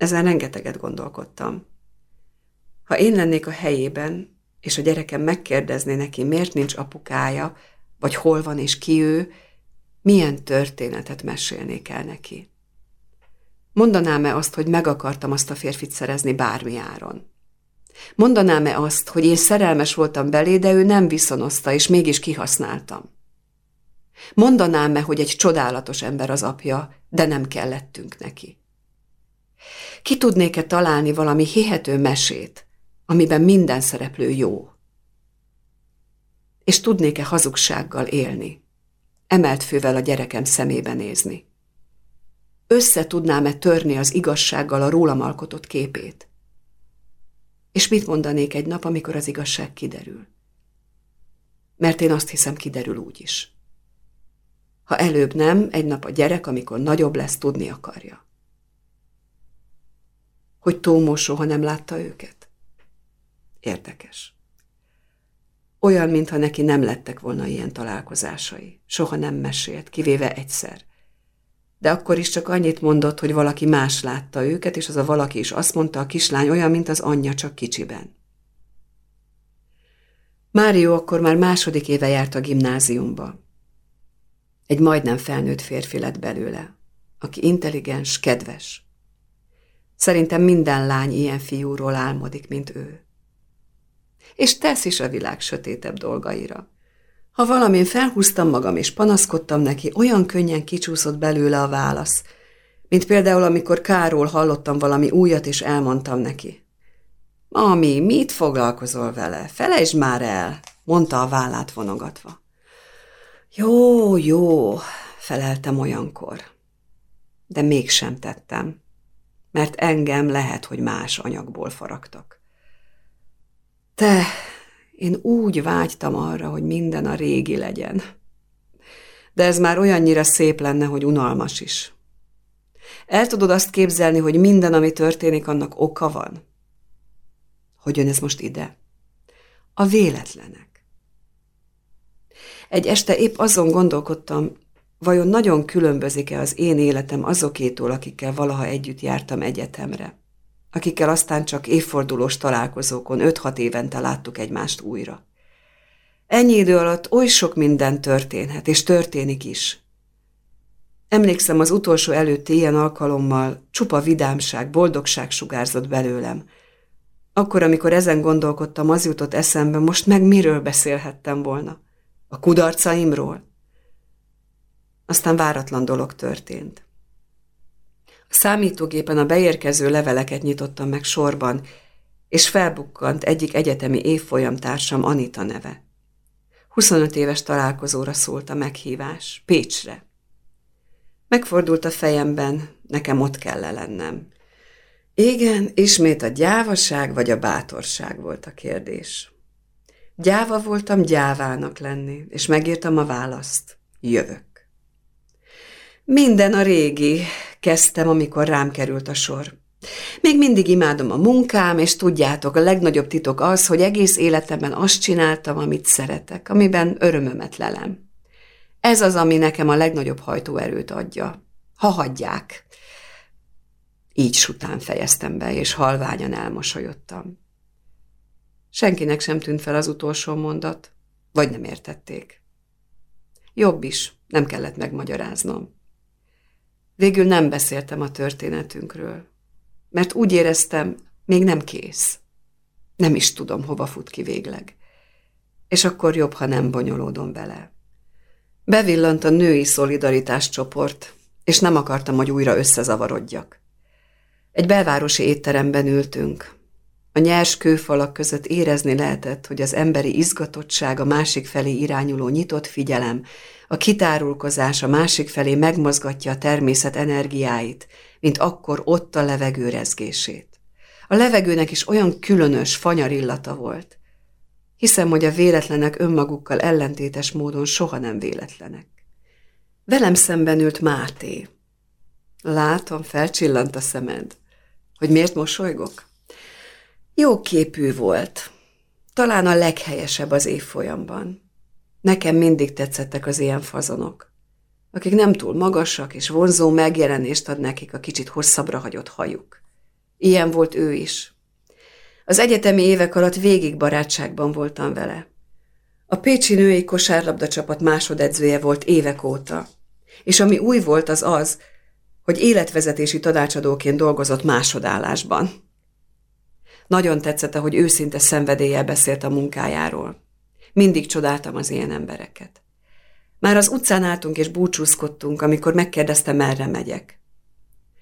Ezen rengeteget gondolkodtam. Ha én lennék a helyében, és a gyerekem megkérdezné neki, miért nincs apukája, vagy hol van és ki ő, milyen történetet mesélnék el neki. Mondanám-e azt, hogy meg akartam azt a férfit szerezni bármi áron? Mondanám-e azt, hogy én szerelmes voltam belé, de ő nem viszonozta, és mégis kihasználtam? Mondanám-e, hogy egy csodálatos ember az apja, de nem kellettünk neki? Ki tudnék-e találni valami hihető mesét, amiben minden szereplő jó? És tudnék-e hazugsággal élni? Emelt fővel a gyerekem szemébe nézni? Össze tudnám-e törni az igazsággal a rólam alkotott képét? És mit mondanék egy nap, amikor az igazság kiderül? Mert én azt hiszem, kiderül úgy is. Ha előbb nem, egy nap a gyerek, amikor nagyobb lesz, tudni akarja. Hogy Tómó soha nem látta őket? Érdekes. Olyan, mintha neki nem lettek volna ilyen találkozásai. Soha nem mesélt, kivéve egyszer. De akkor is csak annyit mondott, hogy valaki más látta őket, és az a valaki is azt mondta, a kislány olyan, mint az anyja, csak kicsiben. Mário akkor már második éve járt a gimnáziumba. Egy majdnem felnőtt férfi lett belőle, aki intelligens, kedves. Szerintem minden lány ilyen fiúról álmodik, mint ő. És tesz is a világ sötétebb dolgaira. Ha valamin felhúztam magam és panaszkodtam neki, olyan könnyen kicsúszott belőle a válasz, mint például, amikor Káról hallottam valami újat, és elmondtam neki. Ami, mit foglalkozol vele? Felejtsd már el, mondta a vállát vonogatva. Jó, jó, feleltem olyankor. De mégsem tettem, mert engem lehet, hogy más anyagból faragtak. Te, én úgy vágytam arra, hogy minden a régi legyen. De ez már olyannyira szép lenne, hogy unalmas is. El tudod azt képzelni, hogy minden, ami történik, annak oka van? Hogy jön ez most ide? A véletlenek. Egy este épp azon gondolkodtam, vajon nagyon különbözik-e az én életem azokétól, akikkel valaha együtt jártam egyetemre, akikkel aztán csak évfordulós találkozókon 5-6 évente láttuk egymást újra. Ennyi idő alatt oly sok minden történhet, és történik is. Emlékszem, az utolsó előtti ilyen alkalommal csupa vidámság, boldogság sugárzott belőlem. Akkor, amikor ezen gondolkodtam, az jutott eszembe, most meg miről beszélhettem volna. A kudarcaimról? Aztán váratlan dolog történt. A számítógépen a beérkező leveleket nyitottam meg sorban, és felbukkant egyik egyetemi évfolyam társam Anita neve. 25 éves találkozóra szólt a meghívás, Pécsre. Megfordult a fejemben, nekem ott kell lennem. Igen, ismét a gyávaság vagy a bátorság volt a kérdés. Gyáva voltam gyávának lenni, és megírtam a választ. Jövök. Minden a régi, kezdtem, amikor rám került a sor. Még mindig imádom a munkám, és tudjátok, a legnagyobb titok az, hogy egész életemben azt csináltam, amit szeretek, amiben örömömet lelem. Ez az, ami nekem a legnagyobb hajtóerőt adja. Ha hagyják. Így sután fejeztem be, és halványan elmosolyodtam. Senkinek sem tűnt fel az utolsó mondat, vagy nem értették. Jobb is, nem kellett megmagyaráznom. Végül nem beszéltem a történetünkről, mert úgy éreztem, még nem kész. Nem is tudom, hova fut ki végleg. És akkor jobb, ha nem bonyolódom bele. Bevillant a női szolidaritás csoport, és nem akartam, hogy újra összezavarodjak. Egy belvárosi étteremben ültünk, a nyers kőfalak között érezni lehetett, hogy az emberi izgatottság a másik felé irányuló nyitott figyelem, a kitárulkozás a másik felé megmozgatja a természet energiáit, mint akkor ott a levegő rezgését. A levegőnek is olyan különös, fanyar illata volt. Hiszem, hogy a véletlenek önmagukkal ellentétes módon soha nem véletlenek. Velem szemben ült Máté. Látom, felcsillant a szemed. Hogy miért mosolygok? Jó képű volt. Talán a leghelyesebb az évfolyamban. Nekem mindig tetszettek az ilyen fazonok, akik nem túl magasak és vonzó megjelenést ad nekik a kicsit hosszabbra hagyott hajuk. Ilyen volt ő is. Az egyetemi évek alatt végig barátságban voltam vele. A Pécsi női kosárlabda csapat másodedzője volt évek óta, és ami új volt az az, hogy életvezetési tanácsadóként dolgozott másodállásban. Nagyon tetszett, hogy őszinte szenvedéllyel beszélt a munkájáról. Mindig csodáltam az ilyen embereket. Már az utcán álltunk és búcsúzkodtunk, amikor megkérdezte, merre megyek.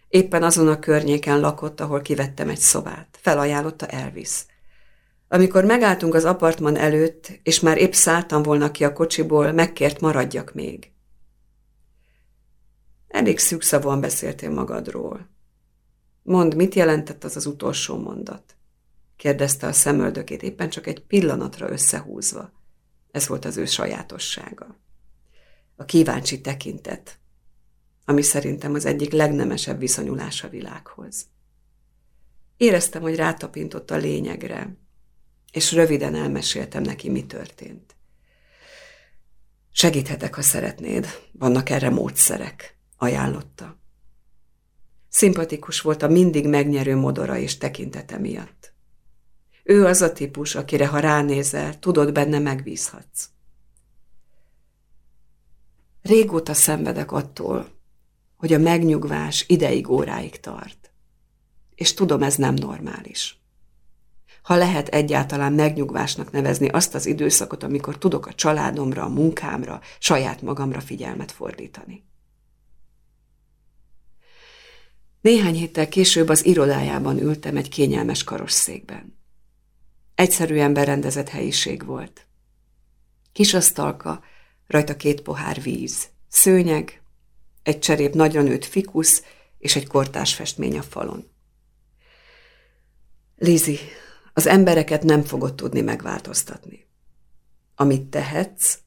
Éppen azon a környéken lakott, ahol kivettem egy szobát. Felajánlotta Elvis. Amikor megálltunk az apartman előtt, és már épp szálltam volna ki a kocsiból, megkért maradjak még. Elég szűkszavúan beszéltél magadról. Mondd, mit jelentett az az utolsó mondat? Kérdezte a szemöldökét, éppen csak egy pillanatra összehúzva. Ez volt az ő sajátossága. A kíváncsi tekintet, ami szerintem az egyik legnemesebb viszonyulás a világhoz. Éreztem, hogy rátapintott a lényegre, és röviden elmeséltem neki, mi történt. Segíthetek, ha szeretnéd, vannak erre módszerek, ajánlotta. Szimpatikus volt a mindig megnyerő modora és tekintete miatt. Ő az a típus, akire ha ránézel, tudod benne megbízhatsz. Régóta szenvedek attól, hogy a megnyugvás ideig óráig tart. És tudom, ez nem normális. Ha lehet egyáltalán megnyugvásnak nevezni azt az időszakot, amikor tudok a családomra, a munkámra, saját magamra figyelmet fordítani. Néhány héttel később az irodájában ültem egy kényelmes karosszékben. Egyszerűen berendezett helyiség volt. Kis asztalka, rajta két pohár víz, szőnyeg, egy cserép nagyra nőtt fikusz és egy kortás festmény a falon. Lizi, az embereket nem fogod tudni megváltoztatni. Amit tehetsz,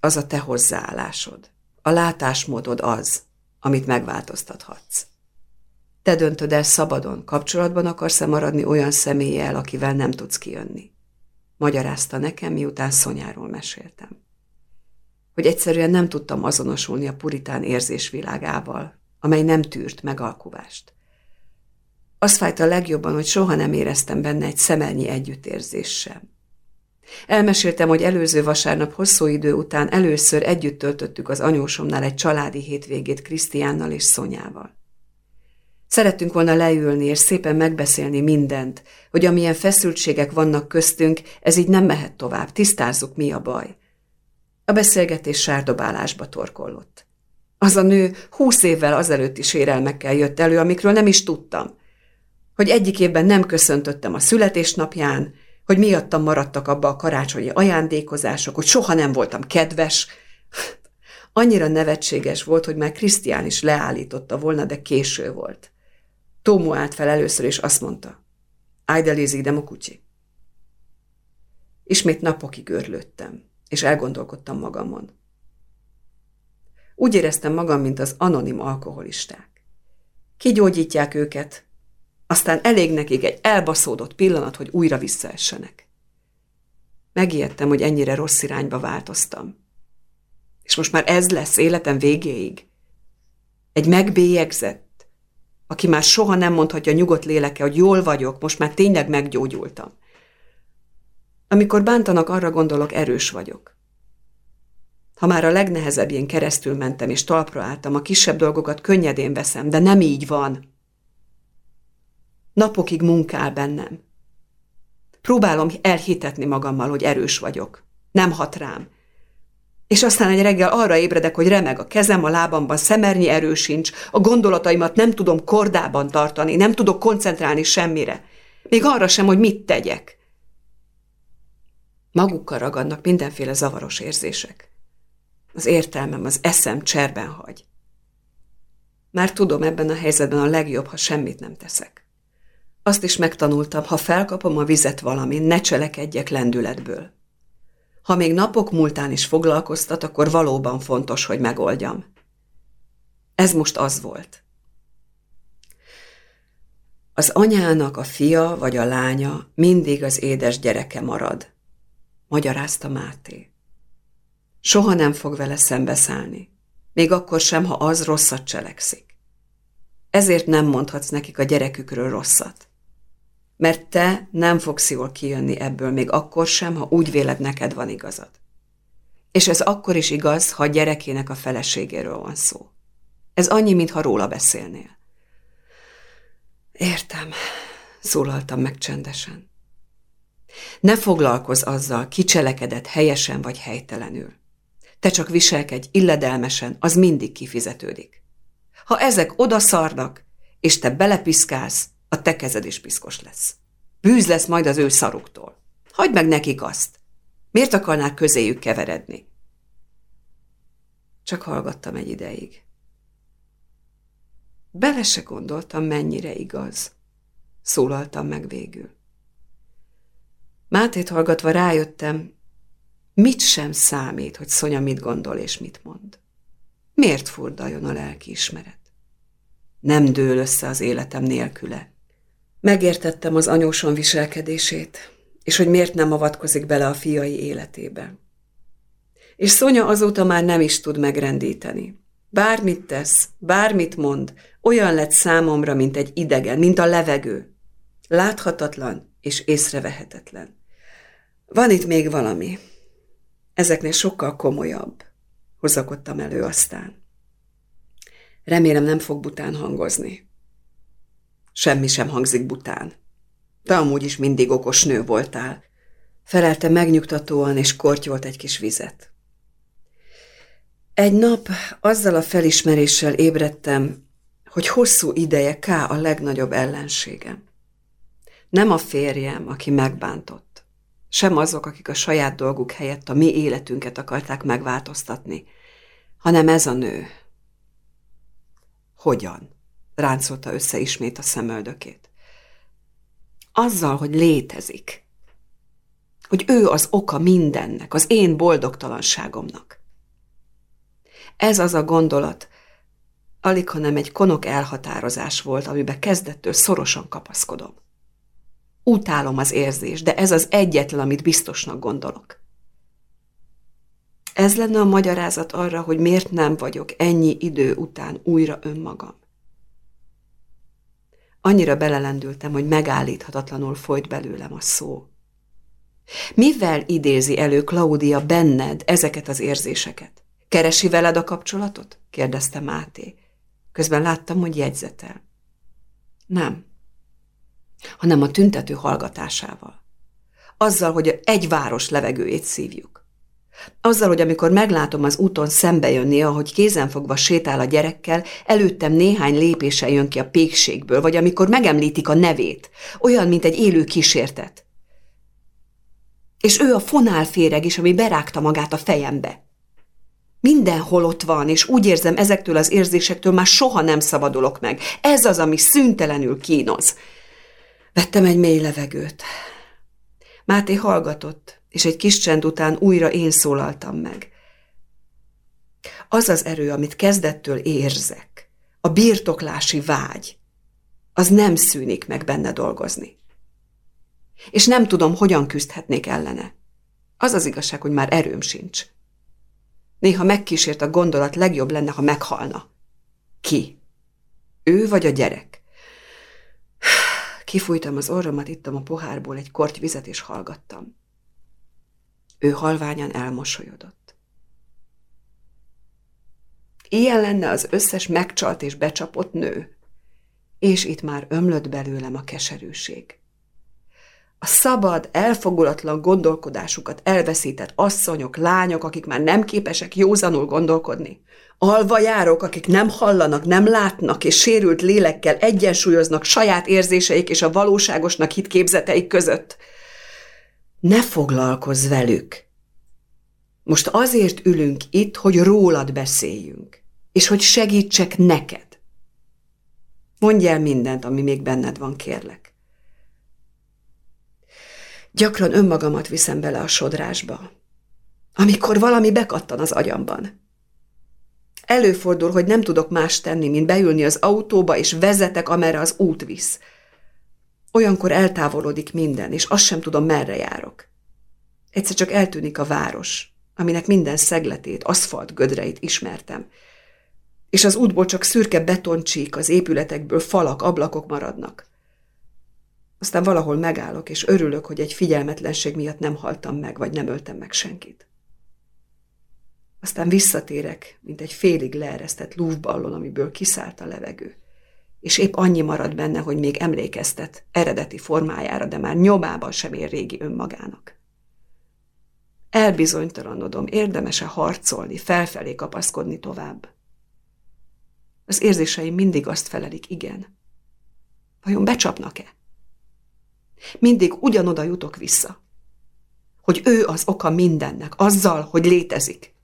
az a te hozzáállásod. A látásmódod az, amit megváltoztathatsz. Te döntöd el szabadon, kapcsolatban akarsz-e maradni olyan személlyel, akivel nem tudsz kijönni. Magyarázta nekem, miután Szonyáról meséltem. Hogy egyszerűen nem tudtam azonosulni a puritán érzésvilágával, amely nem tűrt megalkuvást. Az fájt legjobban, hogy soha nem éreztem benne egy szemelnyi együttérzés sem. Elmeséltem, hogy előző vasárnap hosszú idő után először együtt töltöttük az anyósomnál egy családi hétvégét Krisztiánnal és Szonyával. Szerettünk volna leülni és szépen megbeszélni mindent, hogy amilyen feszültségek vannak köztünk, ez így nem mehet tovább, tisztázzuk, mi a baj. A beszélgetés sárdobálásba torkollott. Az a nő húsz évvel azelőtti sérelmekkel jött elő, amikről nem is tudtam. Hogy egyik évben nem köszöntöttem a születésnapján, hogy miattam maradtak abba a karácsonyi ajándékozások, hogy soha nem voltam kedves. Annyira nevetséges volt, hogy már Krisztián is leállította volna, de késő volt. Tómo állt fel először, és azt mondta, Ájdelézi demokucsi. Ismét napokig örlődtem, és elgondolkodtam magamon. Úgy éreztem magam, mint az anonim alkoholisták. Kigyógyítják őket, aztán elég nekik egy elbaszódott pillanat, hogy újra visszaessenek. Megijedtem, hogy ennyire rossz irányba változtam. És most már ez lesz életem végéig. Egy megbélyegzett, aki már soha nem mondhatja nyugodt léleke, hogy jól vagyok, most már tényleg meggyógyultam. Amikor bántanak, arra gondolok, erős vagyok. Ha már a legnehezebbjén keresztül mentem és talpra álltam, a kisebb dolgokat könnyedén veszem, de nem így van. Napokig munkál bennem. Próbálom elhitetni magammal, hogy erős vagyok. Nem hat rám. És aztán egy reggel arra ébredek, hogy remeg a kezem, a lábamban szemernyi erő sincs, a gondolataimat nem tudom kordában tartani, nem tudok koncentrálni semmire. Még arra sem, hogy mit tegyek. Magukkal ragadnak mindenféle zavaros érzések. Az értelmem, az eszem cserben hagy. Már tudom, ebben a helyzetben a legjobb, ha semmit nem teszek. Azt is megtanultam, ha felkapom a vizet valamin, ne cselekedjek lendületből. Ha még napok múltán is foglalkoztat, akkor valóban fontos, hogy megoldjam. Ez most az volt. Az anyának a fia vagy a lánya mindig az édes gyereke marad, magyarázta Máté. Soha nem fog vele szembeszállni, még akkor sem, ha az rosszat cselekszik. Ezért nem mondhatsz nekik a gyerekükről rosszat. Mert te nem fogsz jól kijönni ebből, még akkor sem, ha úgy véled neked van igazad. És ez akkor is igaz, ha a gyerekének a feleségéről van szó. Ez annyi, mintha róla beszélnél. Értem, szólaltam meg csendesen. Ne foglalkozz azzal, ki cselekedett helyesen vagy helytelenül. Te csak viselkedj illedelmesen, az mindig kifizetődik. Ha ezek odaszarnak, és te belepiszkálsz, a te kezed is piszkos lesz. Bűz lesz majd az ő szaruktól. Hagyd meg nekik azt. Miért akarnál közéjük keveredni? Csak hallgattam egy ideig. Bele se gondoltam, mennyire igaz. Szólaltam meg végül. Mátét hallgatva rájöttem, mit sem számít, hogy Szonya mit gondol és mit mond. Miért furdaljon a lelkiismeret? Nem dől össze az életem nélküle. Megértettem az anyóson viselkedését, és hogy miért nem avatkozik bele a fiai életébe. És Szonya azóta már nem is tud megrendíteni. Bármit tesz, bármit mond, olyan lett számomra, mint egy idegen, mint a levegő. Láthatatlan és észrevehetetlen. Van itt még valami. Ezeknél sokkal komolyabb, hozakodtam elő aztán. Remélem nem fog bután hangozni. Semmi sem hangzik bután. Te amúgy is mindig okos nő voltál. Felelte megnyugtatóan, és kortyolt egy kis vizet. Egy nap azzal a felismeréssel ébredtem, hogy hosszú ideje K a legnagyobb ellenségem. Nem a férjem, aki megbántott, sem azok, akik a saját dolguk helyett a mi életünket akarták megváltoztatni, hanem ez a nő. Hogyan? Ráncolta össze ismét a szemöldökét. Azzal, hogy létezik. Hogy ő az oka mindennek, az én boldogtalanságomnak. Ez az a gondolat, alig, hanem egy konok elhatározás volt, amiben kezdettől szorosan kapaszkodom. Utálom az érzést, de ez az egyetlen, amit biztosnak gondolok. Ez lenne a magyarázat arra, hogy miért nem vagyok ennyi idő után újra önmagam. Annyira belelendültem, hogy megállíthatatlanul folyt belőlem a szó. Mivel idézi elő Klaudia benned ezeket az érzéseket? Keresi veled a kapcsolatot? kérdezte Máté. Közben láttam, hogy jegyzetel. Nem, hanem a tüntető hallgatásával. Azzal, hogy egy város levegőjét szívjuk. Azzal, hogy amikor meglátom az úton szembe jönni, ahogy kézenfogva sétál a gyerekkel, előttem néhány lépése jön ki a pékségből, vagy amikor megemlítik a nevét, olyan, mint egy élő kísértet. És ő a fonálféreg is, ami berágta magát a fejembe. Mindenhol ott van, és úgy érzem, ezektől az érzésektől már soha nem szabadulok meg. Ez az, ami szüntelenül kínoz. Vettem egy mély levegőt. Máté hallgatott, és egy kis csend után újra én szólaltam meg. Az az erő, amit kezdettől érzek, a birtoklási vágy, az nem szűnik meg benne dolgozni. És nem tudom, hogyan küzdhetnék ellene. Az az igazság, hogy már erőm sincs. Néha megkísért a gondolat, legjobb lenne, ha meghalna. Ki? Ő vagy a gyerek? Kifújtam az orromat, ittam a pohárból egy korty vizet, és hallgattam. Ő halványan elmosolyodott. Ilyen lenne az összes megcsalt és becsapott nő, és itt már ömlött belőlem a keserűség. A szabad, elfogulatlan gondolkodásukat elveszített asszonyok, lányok, akik már nem képesek józanul gondolkodni. Alva járók, akik nem hallanak, nem látnak, és sérült lélekkel egyensúlyoznak saját érzéseik és a valóságosnak hit képzeteik között. Ne foglalkozz velük! Most azért ülünk itt, hogy rólad beszéljünk, és hogy segítsek neked. Mondj el mindent, ami még benned van, kérlek. Gyakran önmagamat viszem bele a sodrásba, amikor valami bekattan az agyamban. Előfordul, hogy nem tudok más tenni, mint beülni az autóba, és vezetek, amerre az út visz. Olyankor eltávolodik minden, és azt sem tudom, merre járok. Egyszer csak eltűnik a város, aminek minden szegletét, aszfalt gödreit ismertem, és az útból csak szürke betoncsík, az épületekből falak, ablakok maradnak. Aztán valahol megállok, és örülök, hogy egy figyelmetlenség miatt nem haltam meg, vagy nem öltem meg senkit. Aztán visszatérek, mint egy félig leeresztett lúvballon, amiből kiszállt a levegő. És épp annyi marad benne, hogy még emlékeztet eredeti formájára, de már nyomában sem ér régi önmagának. Elbizonytalanodom, érdemese harcolni, felfelé kapaszkodni tovább. Az érzéseim mindig azt felelik, igen. Vajon becsapnak-e? Mindig ugyanoda jutok vissza. Hogy ő az oka mindennek, azzal, hogy létezik.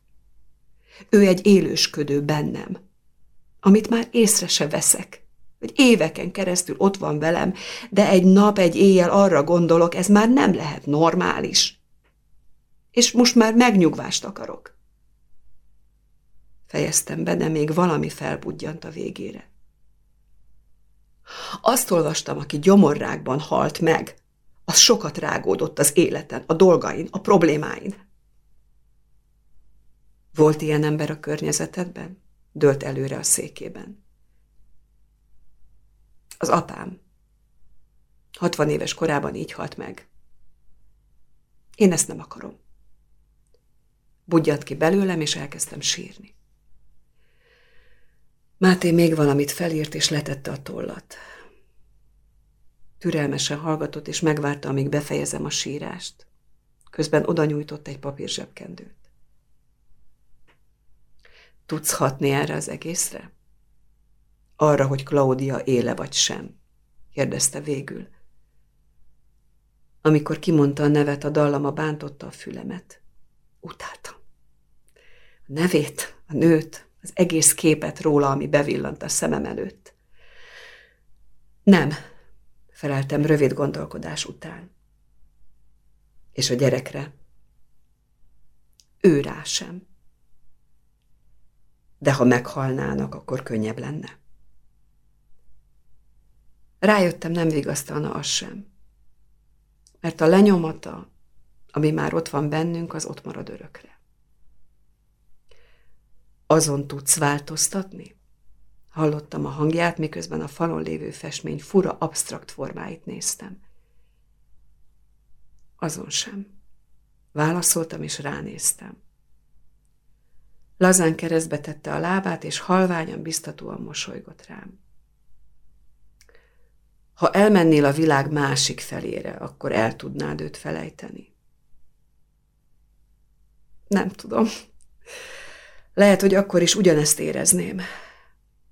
Ő egy élősködő bennem, amit már észre se veszek, hogy éveken keresztül ott van velem, de egy nap, egy éjjel arra gondolok, ez már nem lehet normális. És most már megnyugvást akarok. Fejeztem be, de még valami felbudjant a végére. Azt olvastam, aki gyomorrákban halt meg, az sokat rágódott az életen, a dolgain, a problémáin. Volt ilyen ember a környezetedben? Dölt előre a székében. Az apám. Hatvan éves korában így halt meg. Én ezt nem akarom. Budjant ki belőlem, és elkezdtem sírni. Máté még valamit felírt, és letette a tollat. Türelmesen hallgatott, és megvárta, amíg befejezem a sírást. Közben oda nyújtott egy papír zsebkendőt. Tudsz hatni erre az egészre? Arra, hogy Claudia éle vagy sem? kérdezte végül. Amikor kimondta a nevet, a dallama bántotta a fülemet. Utáltam. A nevét, a nőt, az egész képet róla, ami bevillant a szemem előtt. Nem, feleltem rövid gondolkodás után. És a gyerekre? Ő rá sem de ha meghalnának, akkor könnyebb lenne. Rájöttem, nem vigasztalna az sem. Mert a lenyomata, ami már ott van bennünk, az ott marad örökre. Azon tudsz változtatni? Hallottam a hangját, miközben a falon lévő festmény fura, absztrakt formáit néztem. Azon sem. Válaszoltam és ránéztem. Lazán keresztbe tette a lábát, és halványan, biztatóan mosolygott rám. Ha elmennél a világ másik felére, akkor el tudnád őt felejteni. Nem tudom. Lehet, hogy akkor is ugyanezt érezném.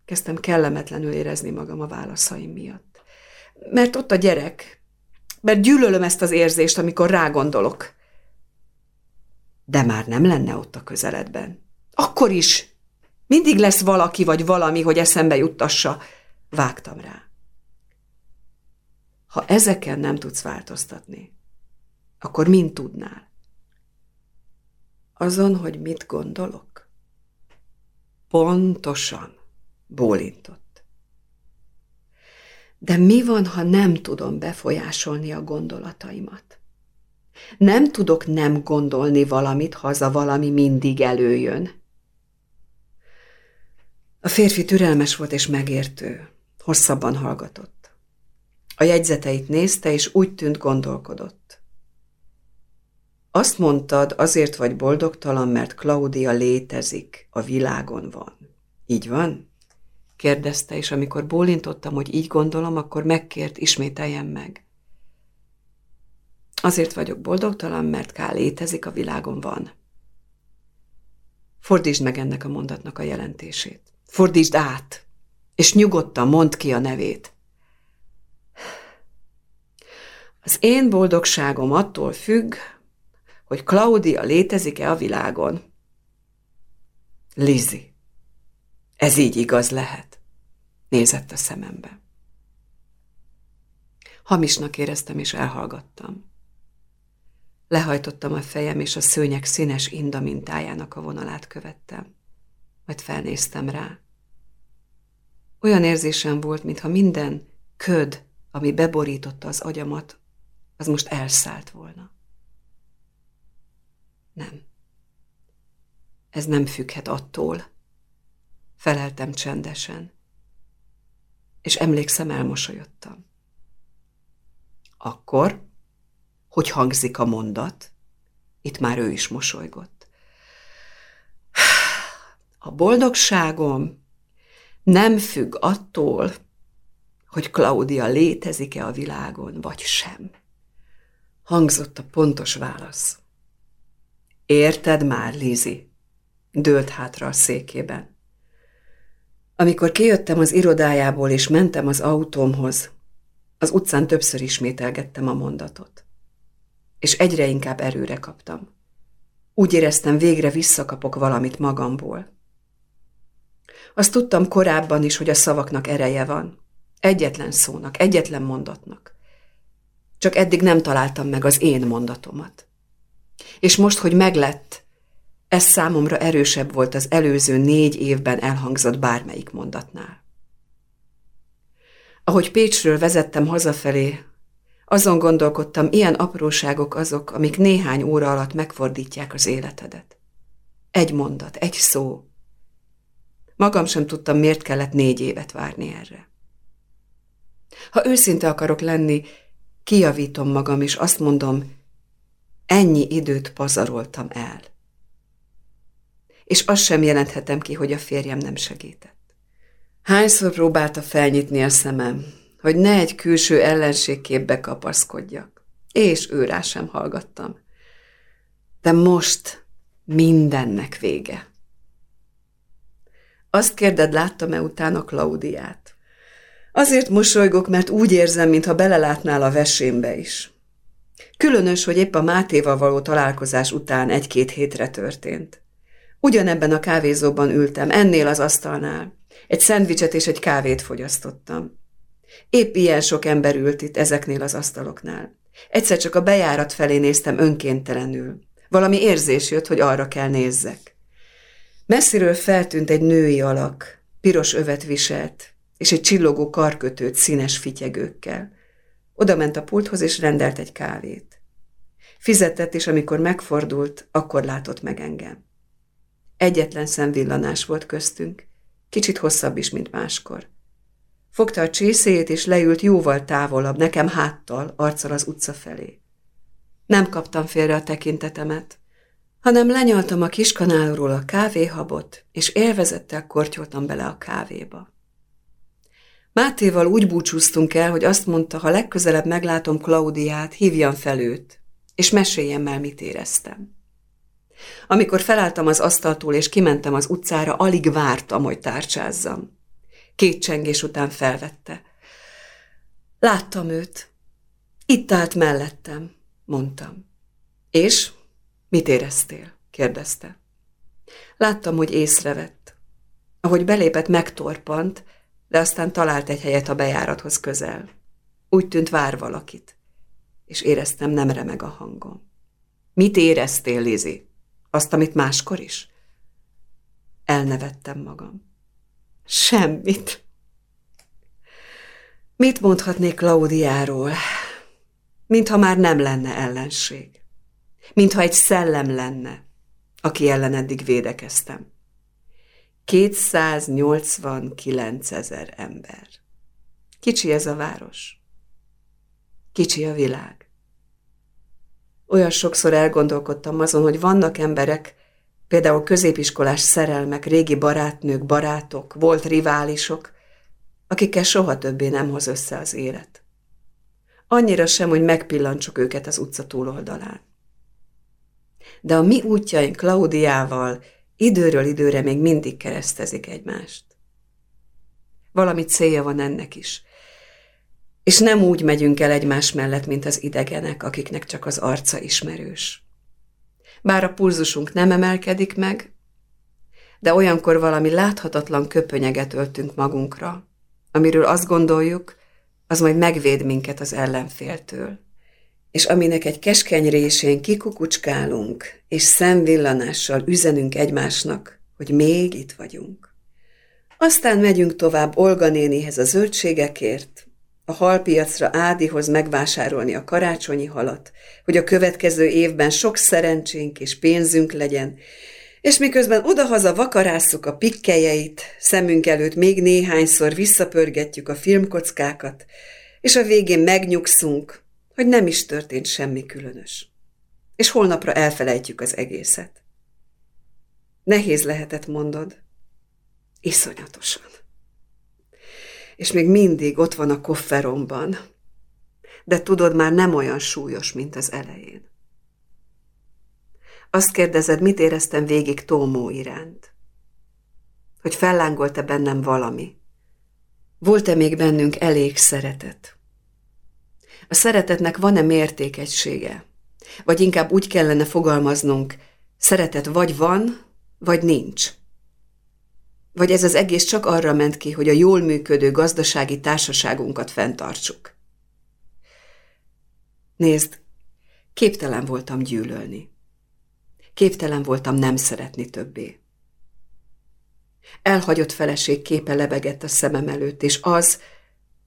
Kezdtem kellemetlenül érezni magam a válaszaim miatt. Mert ott a gyerek. Mert gyűlölöm ezt az érzést, amikor rágondolok. De már nem lenne ott a közeledben. Akkor is. Mindig lesz valaki vagy valami, hogy eszembe juttassa. Vágtam rá. Ha ezeken nem tudsz változtatni, akkor mind tudnál? Azon, hogy mit gondolok? Pontosan, bólintott. De mi van, ha nem tudom befolyásolni a gondolataimat? Nem tudok nem gondolni valamit, ha az a valami mindig előjön. A férfi türelmes volt és megértő. Hosszabban hallgatott. A jegyzeteit nézte, és úgy tűnt gondolkodott. Azt mondtad, azért vagy boldogtalan, mert Claudia létezik, a világon van. Így van? kérdezte, és amikor bólintottam, hogy így gondolom, akkor megkért, ismételjem meg. Azért vagyok boldogtalan, mert K létezik, a világon van. Fordítsd meg ennek a mondatnak a jelentését. Fordítsd át, és nyugodtan mondd ki a nevét. Az én boldogságom attól függ, hogy Claudia létezik-e a világon. Lizi, ez így igaz lehet, nézett a szemembe. Hamisnak éreztem, és elhallgattam. Lehajtottam a fejem, és a szőnyek színes inda mintájának a vonalát követtem. Majd felnéztem rá. Olyan érzésem volt, mintha minden köd, ami beborította az agyamat, az most elszállt volna. Nem. Ez nem függhet attól. Feleltem csendesen, és emlékszem, elmosolyodtam. Akkor, hogy hangzik a mondat, itt már ő is mosolygott. A boldogságom nem függ attól, hogy Claudia létezik-e a világon, vagy sem. Hangzott a pontos válasz. Érted már, Lizi? Dőlt hátra a székében. Amikor kijöttem az irodájából és mentem az autómhoz, az utcán többször ismételgettem a mondatot. És egyre inkább erőre kaptam. Úgy éreztem, végre visszakapok valamit magamból. Azt tudtam korábban is, hogy a szavaknak ereje van. Egyetlen szónak, egyetlen mondatnak. Csak eddig nem találtam meg az én mondatomat. És most, hogy meglett, ez számomra erősebb volt az előző négy évben elhangzott bármelyik mondatnál. Ahogy Pécsről vezettem hazafelé, azon gondolkodtam, ilyen apróságok azok, amik néhány óra alatt megfordítják az életedet. Egy mondat, egy szó. Magam sem tudtam, miért kellett négy évet várni erre. Ha őszinte akarok lenni, kijavítom magam, és azt mondom, ennyi időt pazaroltam el. És azt sem jelenthetem ki, hogy a férjem nem segített. Hányszor próbálta felnyitni a szemem, hogy ne egy külső ellenségképbe kapaszkodjak, és őrá sem hallgattam. De most mindennek vége. Azt kérded, láttam-e utána Klaudiát? Azért mosolygok, mert úgy érzem, mintha belelátnál a vesémbe is. Különös, hogy épp a Mátéval való találkozás után egy-két hétre történt. Ugyanebben a kávézóban ültem, ennél az asztalnál. Egy szendvicset és egy kávét fogyasztottam. Épp ilyen sok ember ült itt ezeknél az asztaloknál. Egyszer csak a bejárat felé néztem önkéntelenül. Valami érzés jött, hogy arra kell nézzek. Messziről feltűnt egy női alak, piros övet viselt, és egy csillogó karkötőt színes fityegőkkel. Oda ment a pulthoz, és rendelt egy kávét. Fizetett, és amikor megfordult, akkor látott meg engem. Egyetlen szemvillanás volt köztünk, kicsit hosszabb is, mint máskor. Fogta a csészéjét, és leült jóval távolabb, nekem háttal, arccal az utca felé. Nem kaptam félre a tekintetemet, hanem lenyaltam a kiskanálról a kávéhabot, és élvezettel kortyoltam bele a kávéba. Mátéval úgy búcsúztunk el, hogy azt mondta, ha legközelebb meglátom Klaudiát, hívjam fel őt, és meséljem el, mit éreztem. Amikor felálltam az asztaltól, és kimentem az utcára, alig vártam, hogy tárcsázzam. Két csengés után felvette. Láttam őt. Itt állt mellettem, mondtam. És? Mit éreztél? kérdezte. Láttam, hogy észrevett. Ahogy belépett, megtorpant, de aztán talált egy helyet a bejárathoz közel. Úgy tűnt vár valakit, és éreztem nem remeg a hangom. Mit éreztél, Lizi? Azt, amit máskor is? Elnevettem magam. Semmit. Mit mondhatnék Klaudiáról? Mintha már nem lenne ellenség. Mintha egy szellem lenne, aki ellen eddig védekeztem. 289 ezer ember. Kicsi ez a város. Kicsi a világ. Olyan sokszor elgondolkodtam azon, hogy vannak emberek, például középiskolás szerelmek, régi barátnők, barátok, volt riválisok, akikkel soha többé nem hoz össze az élet. Annyira sem, hogy megpillantsuk őket az utca túloldalán. De a mi útjaink Klaudiával időről időre még mindig keresztezik egymást. Valami célja van ennek is. És nem úgy megyünk el egymás mellett, mint az idegenek, akiknek csak az arca ismerős. Bár a pulzusunk nem emelkedik meg, de olyankor valami láthatatlan köpönyeget öltünk magunkra, amiről azt gondoljuk, az majd megvéd minket az ellenféltől és aminek egy keskeny résén kikukucskálunk, és szemvillanással üzenünk egymásnak, hogy még itt vagyunk. Aztán megyünk tovább Olga nénihez a zöldségekért, a halpiacra Ádihoz megvásárolni a karácsonyi halat, hogy a következő évben sok szerencsénk és pénzünk legyen, és miközben odahaza vakarásszuk a pikkelyeit, szemünk előtt még néhányszor visszapörgetjük a filmkockákat, és a végén megnyugszunk, hogy nem is történt semmi különös. És holnapra elfelejtjük az egészet. Nehéz lehetett, mondod? Iszonyatosan. És még mindig ott van a kofferomban. De tudod, már nem olyan súlyos, mint az elején. Azt kérdezed, mit éreztem végig Tómó iránt? Hogy fellángolt-e bennem valami? Volt-e még bennünk elég szeretet? A szeretetnek van-e mértékegysége? Vagy inkább úgy kellene fogalmaznunk, szeretet vagy van, vagy nincs. Vagy ez az egész csak arra ment ki, hogy a jól működő gazdasági társaságunkat fenntartsuk. Nézd, képtelen voltam gyűlölni. Képtelen voltam nem szeretni többé. Elhagyott feleség képe lebegett a szemem előtt, és az,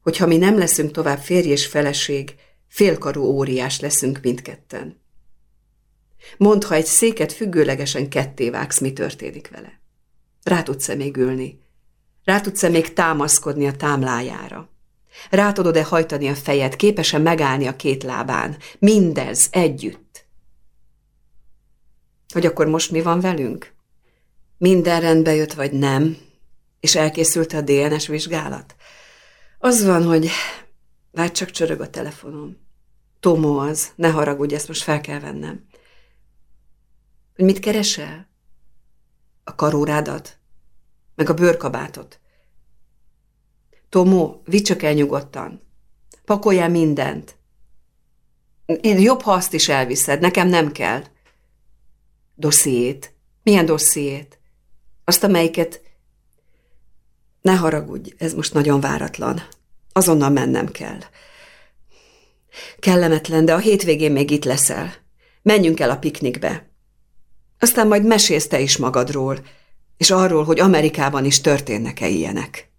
hogy ha mi nem leszünk tovább férj és feleség, félkarú óriás leszünk mindketten. Mondd, ha egy széket függőlegesen ketté vágsz, mi történik vele. Rá tudsz-e még ülni? Rá tudsz-e még támaszkodni a támlájára? Rá tudod-e hajtani a fejed, képesen megállni a két lábán? Mindez együtt. Hogy akkor most mi van velünk? Minden rendbe jött, vagy nem? És elkészült a DNS vizsgálat? Az van, hogy... Várj, csak csörög a telefonom. Tomó az, ne haragudj, ezt most fel kell vennem. Hogy mit keresel? A karórádat? Meg a bőrkabátot? Tomó, vidd csak el nyugodtan. Pakoljál mindent. Én jobb, ha azt is elviszed, nekem nem kell. Dossziét. Milyen dossziét? Azt, amelyiket... Ne haragudj, ez most nagyon váratlan. Azonnal mennem kell. Kellemetlen, de a hétvégén még itt leszel. Menjünk el a piknikbe. Aztán majd mesélsz te is magadról, és arról, hogy Amerikában is történnek-e ilyenek.